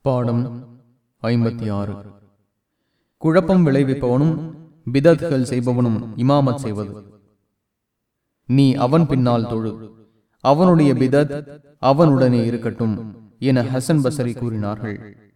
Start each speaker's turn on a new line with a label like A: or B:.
A: பாடம் ஐம்பத்தி ஆறு. குழப்பம் விளைவிப்பவனும் பிதத்கள் செய்பவனும் இமாமத் செய்வது. நீ அவன் பின்னால் தொழு. அவனுடைய பிதத் அவனுடனே இருக்கட்டும் என ஹசன் பசரி கூறினார்கள்.